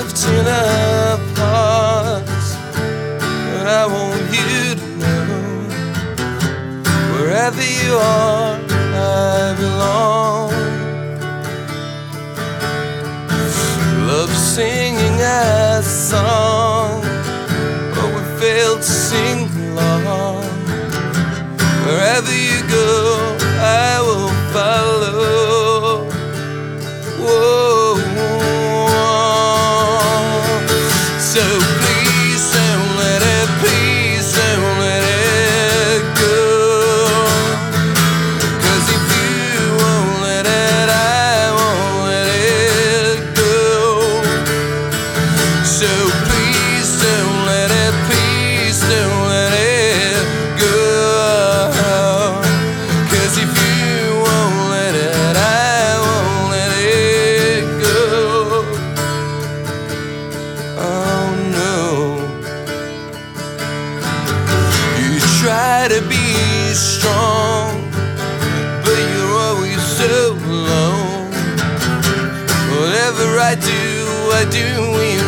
drifting apart. But I want you to know wherever you are, I belong. Love singing a song. I do, I do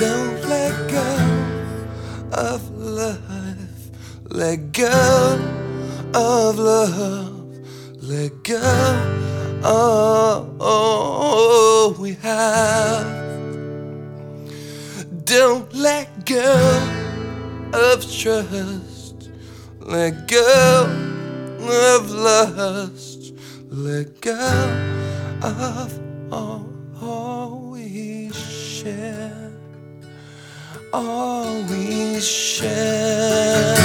don't let go of love. Let go of love. Let go of all we have. Don't let go of trust. Let go of lust. Let go of all we share always share.